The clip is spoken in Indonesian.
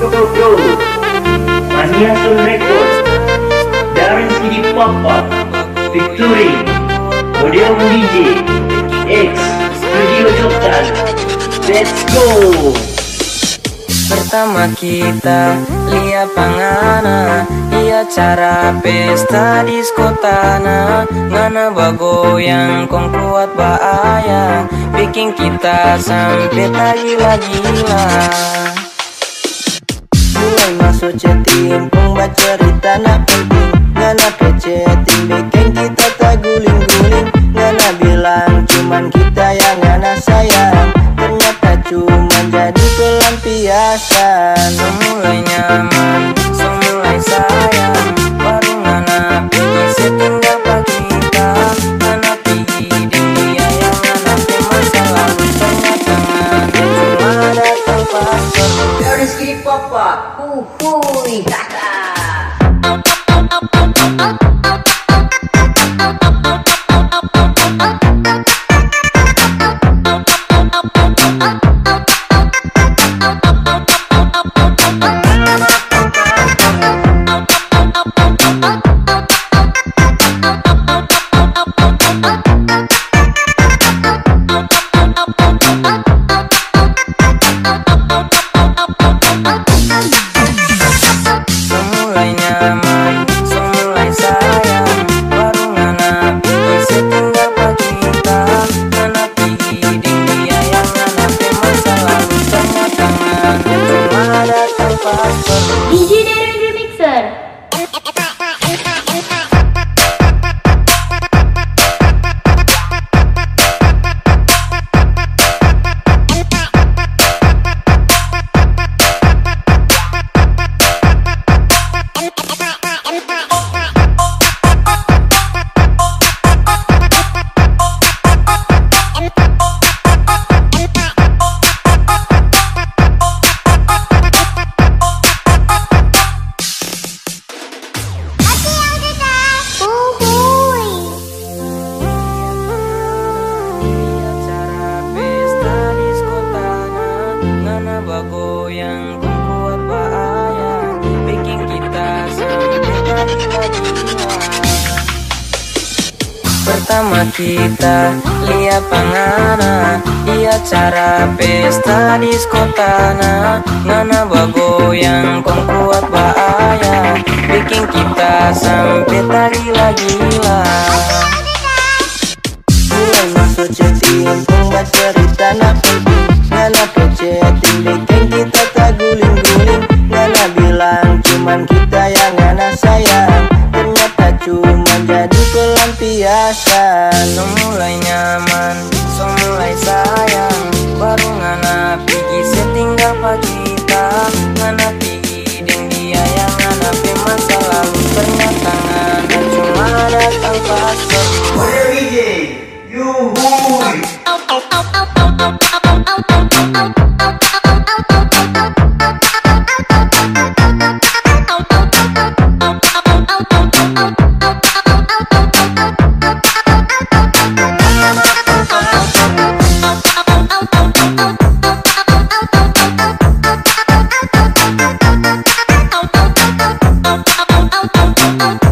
go go go Mania Soul Record Darren CD Papa Victory Odeon DJ X Studio Jotan Let's go! Pertama kita lihat pangana Iya cara pesta di skotana. Ngana bagoyang kong kuat bahaya Bikin kita sampai tak gila-gila masuk chatting pun baca cerita nak penting. Ngana peceting bikin kita tak guling-guling Ngana bilang cuman kita yang ngana sayang. Ternyata cuman jadi pelampiasan. Semulai nyaman, Darren CD Papa Bagoyang kong kuat bahaya Bikin kita sampai Pertama kita lihat pangana Iya cara pesta di skotana Ngana bagoyang kong kuat bahaya Bikin kita sampai tak gila-gila Mulai masuk chatting pun baca cerita nak sayang Ternyata cuman jadi pelampiasan. Semulai nyaman, semulai sayang. Baru ngana pergi setinggal pak kita Ngana pergi ding dia yang ngana masa lalu Ternyata ngana cuma datang pas perlu oh, oh, oh, oh.